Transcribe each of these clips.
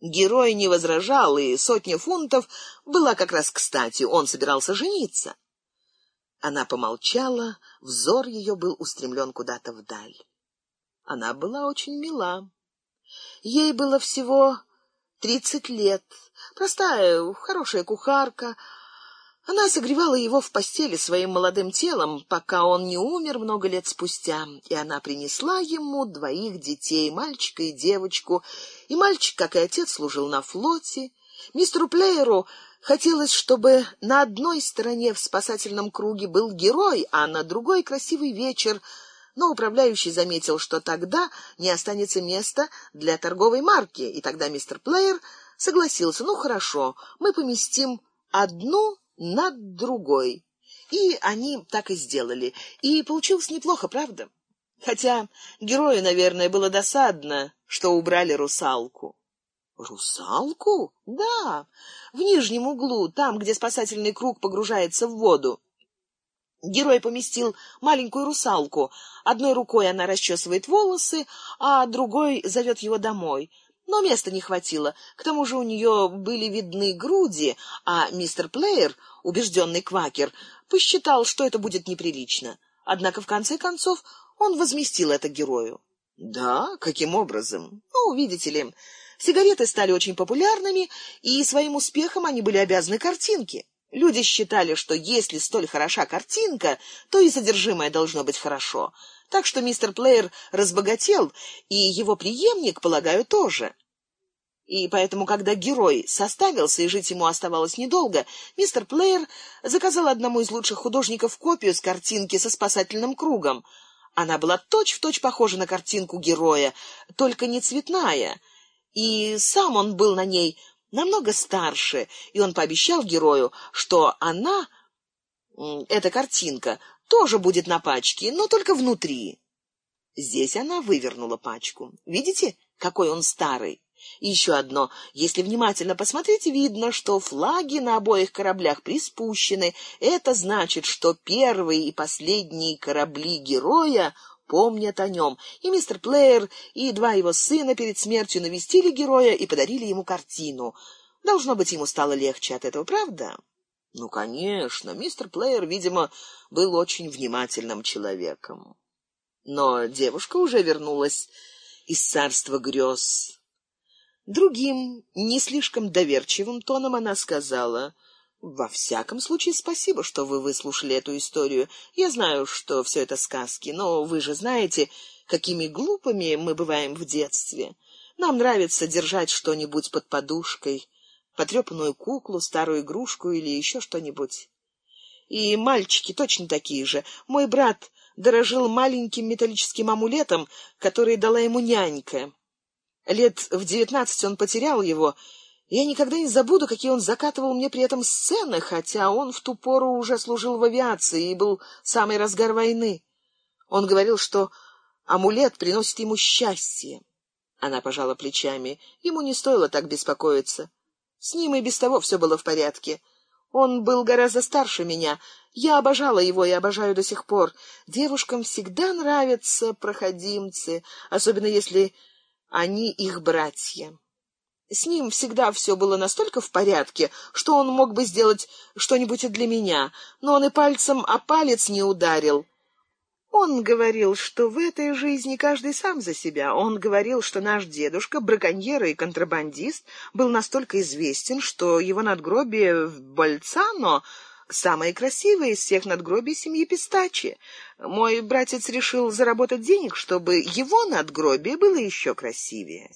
Герой не возражал, и сотня фунтов была как раз кстати, он собирался жениться. Она помолчала, взор ее был устремлен куда-то вдаль. Она была очень мила. Ей было всего тридцать лет. Простая, хорошая кухарка. Она согревала его в постели своим молодым телом, пока он не умер много лет спустя, и она принесла ему двоих детей, мальчика и девочку. И мальчик, как и отец, служил на флоте. Мистеру Плееру хотелось, чтобы на одной стороне в спасательном круге был герой, а на другой красивый вечер но управляющий заметил, что тогда не останется места для торговой марки, и тогда мистер Плеер согласился: "Ну хорошо, мы поместим одну над другой". И они так и сделали. И получилось неплохо, правда? Хотя герою, наверное, было досадно, что убрали русалку. Русалку? Да, в нижнем углу, там, где спасательный круг погружается в воду. Герой поместил маленькую русалку. Одной рукой она расчесывает волосы, а другой зовет его домой. Но места не хватило. К тому же у нее были видны груди, а мистер Плеер, убежденный квакер, посчитал, что это будет неприлично. Однако в конце концов он возместил это герою. Да, каким образом? Ну, видите ли, сигареты стали очень популярными, и своим успехом они были обязаны картинке. Люди считали, что если столь хороша картинка, то и содержимое должно быть хорошо. Так что мистер Плеер разбогател, и его преемник, полагаю, тоже. И поэтому, когда герой составился и жить ему оставалось недолго, мистер Плеер заказал одному из лучших художников копию с картинки со спасательным кругом. Она была точь-в-точь точь похожа на картинку героя, только не цветная, и сам он был на ней намного старше, и он пообещал герою, что она, эта картинка, тоже будет на пачке, но только внутри. Здесь она вывернула пачку. Видите, какой он старый? И еще одно. Если внимательно посмотреть, видно, что флаги на обоих кораблях приспущены. Это значит, что первые и последние корабли героя помнят о нем. И мистер Плеер, и два его сына перед смертью навестили героя и подарили ему картину. Должно быть, ему стало легче от этого, правда? Ну, конечно, мистер Плеер, видимо, был очень внимательным человеком. Но девушка уже вернулась из царства грез. Другим, не слишком доверчивым тоном она сказала: во всяком случае, спасибо, что вы выслушали эту историю. Я знаю, что все это сказки, но вы же знаете, какими глупыми мы бываем в детстве. Нам нравится держать что-нибудь под подушкой, потрепанную куклу, старую игрушку или еще что-нибудь. И мальчики точно такие же. Мой брат дорожил маленьким металлическим амулетом, который дала ему нянька. Лет в девятнадцать он потерял его я никогда не забуду, какие он закатывал мне при этом сцены, хотя он в ту пору уже служил в авиации и был самый разгар войны. Он говорил, что амулет приносит ему счастье. Она пожала плечами. Ему не стоило так беспокоиться. С ним и без того все было в порядке. Он был гораздо старше меня. Я обожала его и обожаю до сих пор. Девушкам всегда нравятся проходимцы, особенно если они их братья. С ним всегда все было настолько в порядке, что он мог бы сделать что-нибудь и для меня, но он и пальцем о палец не ударил. Он говорил, что в этой жизни каждый сам за себя. Он говорил, что наш дедушка, браконьер и контрабандист, был настолько известен, что его надгробие в Больцано самое красивое из всех надгробий семьи Пистачи. Мой братец решил заработать денег, чтобы его надгробие было еще красивее.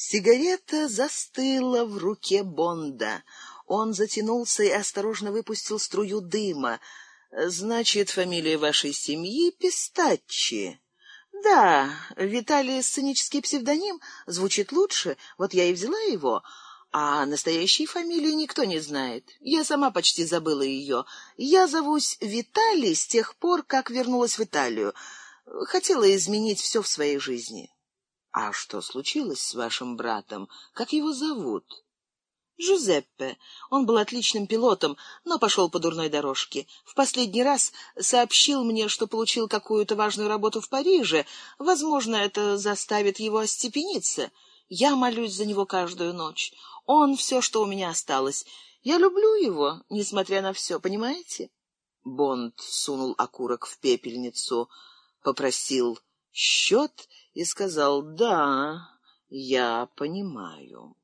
Сигарета застыла в руке Бонда. Он затянулся и осторожно выпустил струю дыма. Значит, фамилия вашей семьи Пистачи. Да, Виталий сценический псевдоним звучит лучше. Вот я и взяла его. А настоящей фамилии никто не знает. Я сама почти забыла ее. Я зовусь Виталий с тех пор, как вернулась в Италию. Хотела изменить все в своей жизни. А что случилось с вашим братом? Как его зовут? Жузеппе. Он был отличным пилотом, но пошел по дурной дорожке. В последний раз сообщил мне, что получил какую-то важную работу в Париже. Возможно, это заставит его остепениться. Я молюсь за него каждую ночь. Он все, что у меня осталось. Я люблю его, несмотря на все, понимаете? Бонд сунул окурок в пепельницу, попросил счет и сказал «Да, я понимаю».